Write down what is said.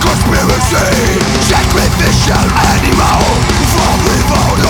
Conspiracy, sacrificial animal, from evil.